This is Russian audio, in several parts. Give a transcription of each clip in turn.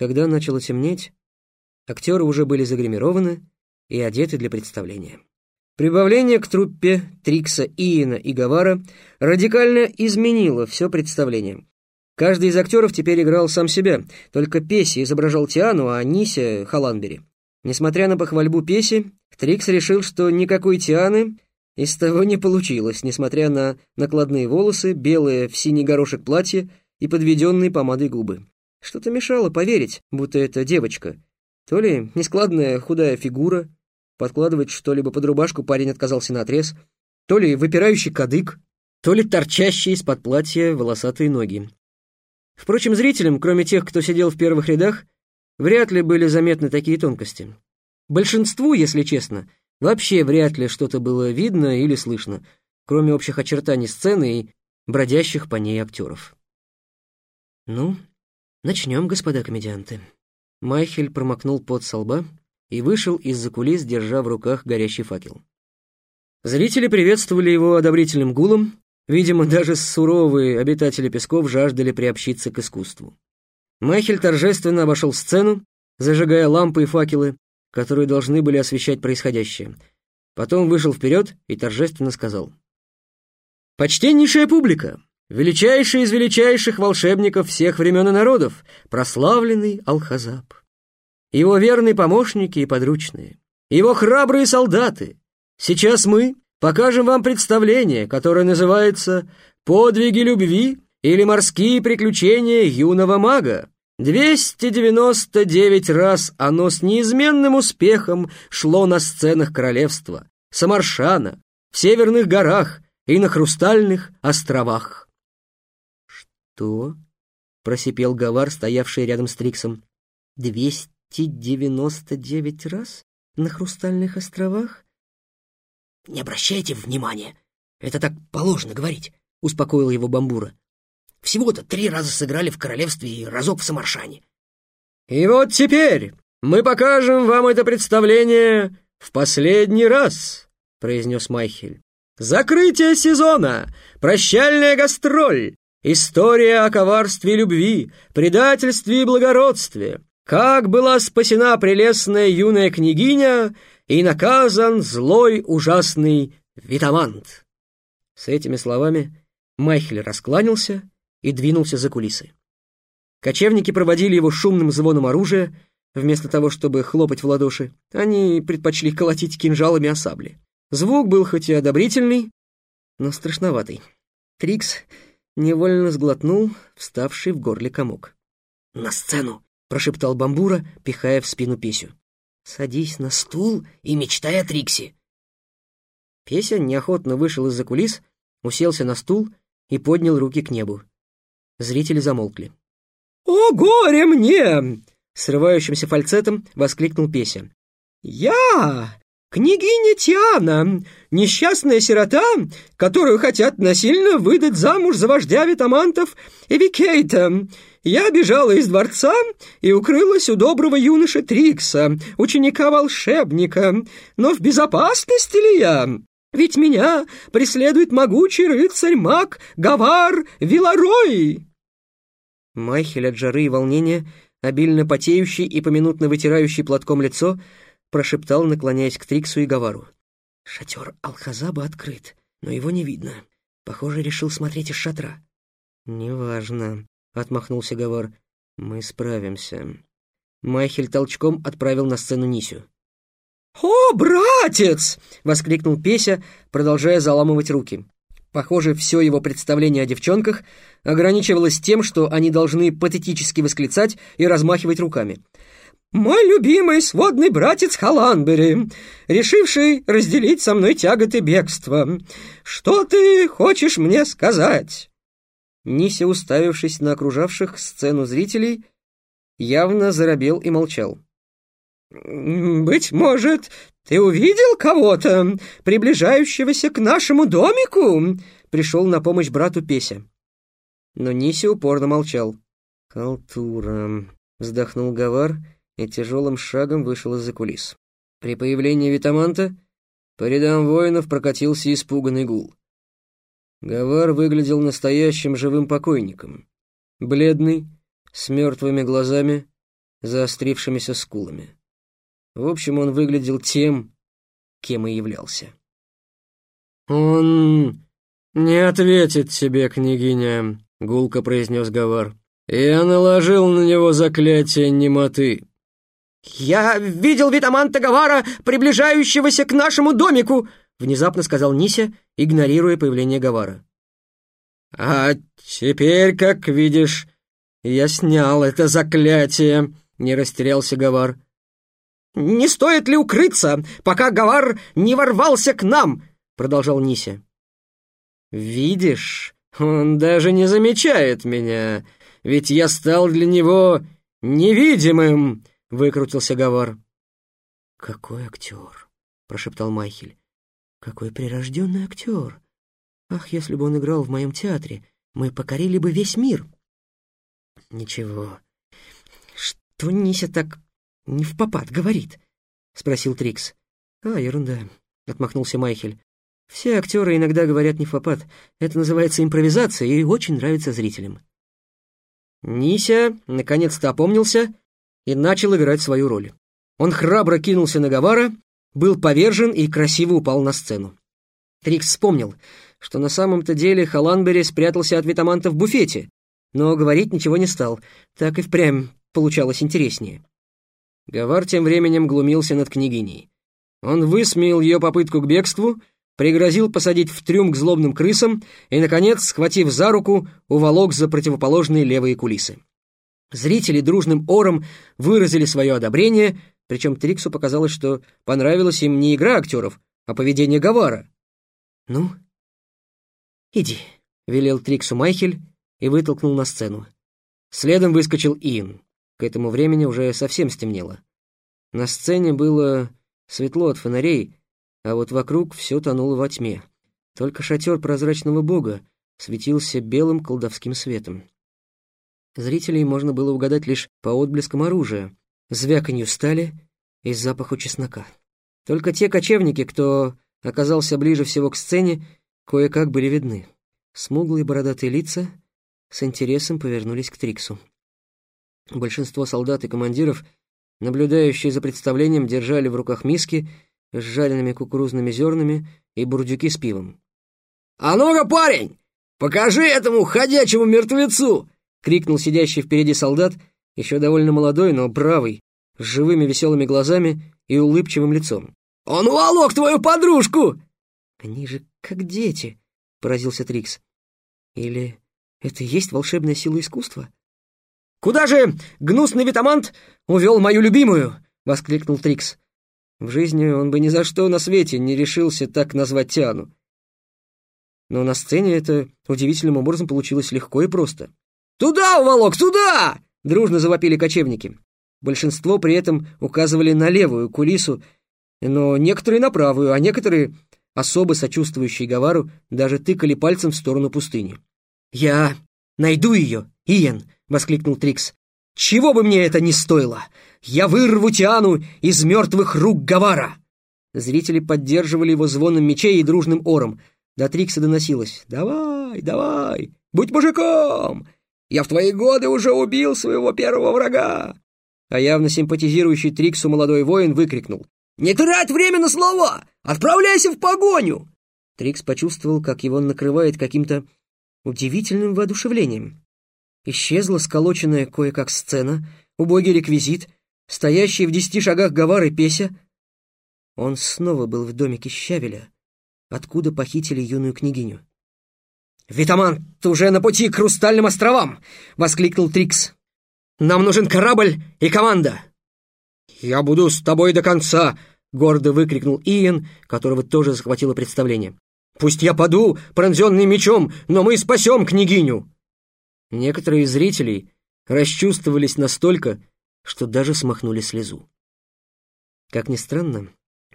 Когда начало темнеть, актеры уже были загримированы и одеты для представления. Прибавление к труппе Трикса, Иена и Гавара радикально изменило все представление. Каждый из актеров теперь играл сам себя, только Песи изображал Тиану, а Нися — Халанбери. Несмотря на похвальбу Песи, Трикс решил, что никакой Тианы из того не получилось, несмотря на накладные волосы, белое в синий горошек платье и подведенные помадой губы. Что-то мешало поверить, будто это девочка. То ли нескладная худая фигура, подкладывать что-либо под рубашку парень отказался наотрез, то ли выпирающий кадык, то ли торчащие из-под платья волосатые ноги. Впрочем, зрителям, кроме тех, кто сидел в первых рядах, вряд ли были заметны такие тонкости. Большинству, если честно, вообще вряд ли что-то было видно или слышно, кроме общих очертаний сцены и бродящих по ней актеров. «Ну, начнем, господа комедианты». Майхель промокнул пот со лба и вышел из-за кулис, держа в руках горящий факел. Зрители приветствовали его одобрительным гулом, Видимо, даже суровые обитатели песков жаждали приобщиться к искусству. Майхель торжественно обошел сцену, зажигая лампы и факелы, которые должны были освещать происходящее. Потом вышел вперед и торжественно сказал. «Почтеннейшая публика! Величайший из величайших волшебников всех времен и народов, прославленный Алхазаб. Его верные помощники и подручные, его храбрые солдаты. Сейчас мы, покажем вам представление, которое называется «Подвиги любви» или «Морские приключения юного мага». 299 раз оно с неизменным успехом шло на сценах королевства, Самаршана, в Северных горах и на Хрустальных островах. «Что?» — просипел Гавар, стоявший рядом с Триксом. «Двести девяносто девять раз на Хрустальных островах?» «Не обращайте внимания. Это так положено говорить», — успокоил его Бамбура. «Всего-то три раза сыграли в королевстве и разок в Самаршане». «И вот теперь мы покажем вам это представление в последний раз», — произнес Майхель. «Закрытие сезона, прощальная гастроль, история о коварстве любви, предательстве и благородстве, как была спасена прелестная юная княгиня и наказан злой ужасный Витамант. С этими словами Майхель раскланялся и двинулся за кулисы. Кочевники проводили его шумным звоном оружия, вместо того, чтобы хлопать в ладоши, они предпочли колотить кинжалами о сабли. Звук был хоть и одобрительный, но страшноватый. Трикс невольно сглотнул вставший в горле комок. «На сцену!» — прошептал Бамбура, пихая в спину Песю. Садись на стул и мечтай о Трикси. Песя неохотно вышел из-за кулис, уселся на стул и поднял руки к небу. Зрители замолкли. «О, горе мне!» — срывающимся фальцетом воскликнул Песя. «Я, княгиня Тиана, несчастная сирота, которую хотят насильно выдать замуж за вождя витамантов Эвикейта, я бежала из дворца и укрылась у доброго юноши Трикса, ученика-волшебника. Но в безопасности ли я? Ведь меня преследует могучий рыцарь-маг Гавар Виларой!» Майхель от жары и волнения, обильно потеющий и поминутно вытирающий платком лицо, прошептал, наклоняясь к Триксу и Гавару. «Шатер Алхазаба открыт, но его не видно. Похоже, решил смотреть из шатра». «Неважно», — отмахнулся Гавар. «Мы справимся». Майхель толчком отправил на сцену Нисю. «О, братец!» — воскликнул Песя, продолжая заламывать руки. Похоже, все его представление о девчонках ограничивалось тем, что они должны патетически восклицать и размахивать руками. «Мой любимый сводный братец Халанбери, решивший разделить со мной тяготы бегства, что ты хочешь мне сказать?» Нися, уставившись на окружавших сцену зрителей, явно заробел и молчал. «Быть может, ты увидел кого-то, приближающегося к нашему домику?» Пришел на помощь брату Песя. Но Ниси упорно молчал. «Халтура», — вздохнул Гавар и тяжелым шагом вышел из-за кулис. При появлении Витаманта по рядам воинов прокатился испуганный гул. Гавар выглядел настоящим живым покойником. Бледный, с мертвыми глазами, заострившимися скулами. В общем, он выглядел тем, кем и являлся. «Он не ответит тебе, княгиня», — гулко произнес Гавар. «Я наложил на него заклятие немоты». «Я видел Витаманта Гавара, приближающегося к нашему домику!» — внезапно сказал Нися, игнорируя появление Гавара. «А теперь, как видишь, я снял это заклятие», — не растерялся Гавар. «Не стоит ли укрыться, пока Гавар не ворвался к нам?» — продолжал Нися. «Видишь, он даже не замечает меня, ведь я стал для него невидимым», — выкрутился Гавар. «Какой актер!» — прошептал Майхель. «Какой прирожденный актер! Ах, если бы он играл в моем театре, мы покорили бы весь мир!» «Ничего. Что Нися так не в попад говорит?» — спросил Трикс. «А, ерунда», — отмахнулся Майхель. «Все актеры иногда говорят не в попад. Это называется импровизация и очень нравится зрителям». Нися наконец-то опомнился и начал играть свою роль. Он храбро кинулся на Гавара, был повержен и красиво упал на сцену. Трикс вспомнил, что на самом-то деле Халанбери спрятался от Витаманта в буфете, но говорить ничего не стал, так и впрямь получалось интереснее. Гавар тем временем глумился над княгиней. Он высмеял ее попытку к бегству, пригрозил посадить в трюм к злобным крысам и, наконец, схватив за руку, уволок за противоположные левые кулисы. Зрители дружным ором выразили свое одобрение, причем Триксу показалось, что понравилась им не игра актеров, а поведение Гавара. «Ну, иди», — велел Триксу Майхель и вытолкнул на сцену. Следом выскочил Иэн. К этому времени уже совсем стемнело. На сцене было светло от фонарей, а вот вокруг все тонуло во тьме. Только шатер прозрачного бога светился белым колдовским светом. Зрителей можно было угадать лишь по отблескам оружия, звяканью стали и запаху чеснока. Только те кочевники, кто оказался ближе всего к сцене, кое-как были видны. Смуглые бородатые лица с интересом повернулись к Триксу. Большинство солдат и командиров, наблюдающие за представлением, держали в руках миски с жареными кукурузными зернами и бурдюки с пивом. «А ну-ка, парень, покажи этому ходячему мертвецу, — крикнул сидящий впереди солдат, еще довольно молодой, но бравый, с живыми веселыми глазами и улыбчивым лицом. «Он уволок твою подружку!» «Они же как дети», — поразился Трикс. «Или это и есть волшебная сила искусства?» «Куда же гнусный витамант увел мою любимую?» — воскликнул Трикс. В жизни он бы ни за что на свете не решился так назвать Тиану. Но на сцене это удивительным образом получилось легко и просто. «Туда, уволок, туда!» — дружно завопили кочевники. Большинство при этом указывали на левую кулису, но некоторые на правую, а некоторые, особо сочувствующие Гавару, даже тыкали пальцем в сторону пустыни. «Я найду ее, Иен!» — воскликнул Трикс. «Чего бы мне это ни стоило! Я вырву Тиану из мертвых рук Гавара!» Зрители поддерживали его звоном мечей и дружным ором. До Трикса доносилось «Давай, давай, будь мужиком!» Я в твои годы уже убил своего первого врага!» А явно симпатизирующий Триксу молодой воин выкрикнул. «Не трать время на слова! Отправляйся в погоню!» Трикс почувствовал, как его накрывает каким-то удивительным воодушевлением. Исчезла сколоченная кое-как сцена, убогий реквизит, стоящий в десяти шагах Гавар и Песя. Он снова был в домике Щавеля, откуда похитили юную княгиню. «Витамант уже на пути к Хрустальным островам!» — воскликнул Трикс. «Нам нужен корабль и команда!» «Я буду с тобой до конца!» — гордо выкрикнул Иен, которого тоже захватило представление. «Пусть я паду, пронзенный мечом, но мы спасем княгиню!» Некоторые из зрителей расчувствовались настолько, что даже смахнули слезу. Как ни странно,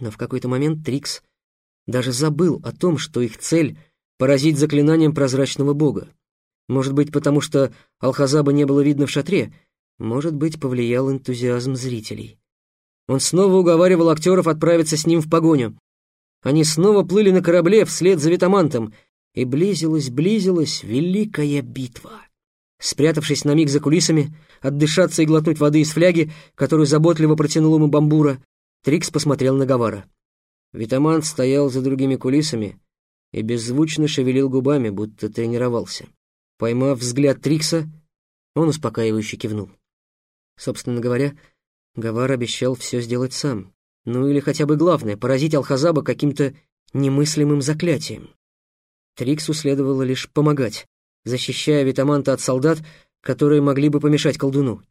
но в какой-то момент Трикс даже забыл о том, что их цель — поразить заклинанием прозрачного бога. Может быть, потому что Алхазаба не было видно в шатре, может быть, повлиял энтузиазм зрителей. Он снова уговаривал актеров отправиться с ним в погоню. Они снова плыли на корабле вслед за Витамантом, и близилась, близилась великая битва. Спрятавшись на миг за кулисами, отдышаться и глотнуть воды из фляги, которую заботливо протянул ему бамбура, Трикс посмотрел на Гавара. Витамант стоял за другими кулисами и беззвучно шевелил губами, будто тренировался. Поймав взгляд Трикса, он успокаивающе кивнул. Собственно говоря, Гавар обещал все сделать сам. Ну или хотя бы главное, поразить Алхазаба каким-то немыслимым заклятием. Триксу следовало лишь помогать, защищая Витаманта от солдат, которые могли бы помешать колдуну.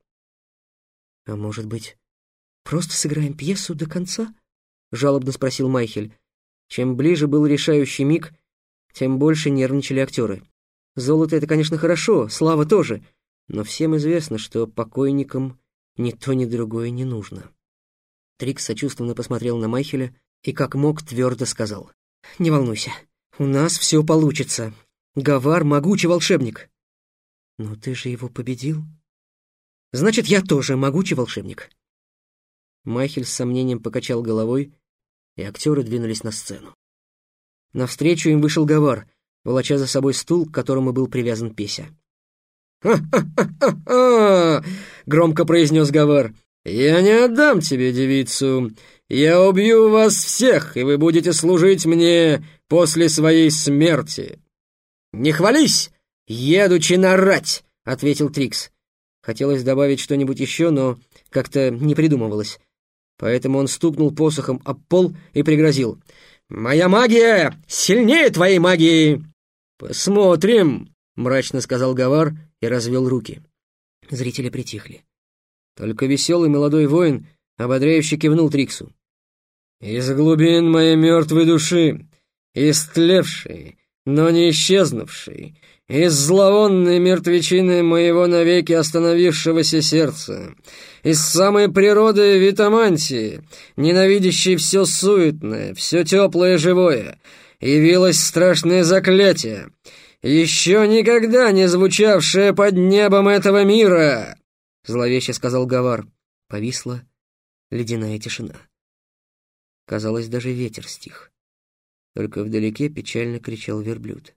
«А может быть, просто сыграем пьесу до конца?» — жалобно спросил Майхель. Чем ближе был решающий миг, тем больше нервничали актеры. Золото — это, конечно, хорошо, слава тоже, но всем известно, что покойникам ни то, ни другое не нужно. Трикс сочувственно посмотрел на Майхеля и как мог твердо сказал. «Не волнуйся, у нас все получится. Гавар — могучий волшебник». «Но ты же его победил?» «Значит, я тоже могучий волшебник». Майхель с сомнением покачал головой, и актеры двинулись на сцену. Навстречу им вышел Гавар, волоча за собой стул, к которому был привязан Песя. «Ха-ха-ха-ха!» — громко произнес Гавар. «Я не отдам тебе девицу. Я убью вас всех, и вы будете служить мне после своей смерти». «Не хвались! Едучи нарать!» — ответил Трикс. Хотелось добавить что-нибудь еще, но как-то не придумывалось. Поэтому он стукнул посохом об пол и пригрозил. «Моя магия сильнее твоей магии!» «Посмотрим!» — мрачно сказал Гавар и развел руки. Зрители притихли. Только веселый молодой воин ободряюще кивнул Триксу. «Из глубин моей мертвой души, истлевшей, но не исчезнувшей, из зловонной мертвечины моего навеки остановившегося сердца, из самой природы витамантии, ненавидящей все суетное, все теплое живое, явилось страшное заклятие, еще никогда не звучавшее под небом этого мира!» Зловеще сказал Гавар. Повисла ледяная тишина. Казалось, даже ветер стих. Только вдалеке печально кричал верблюд.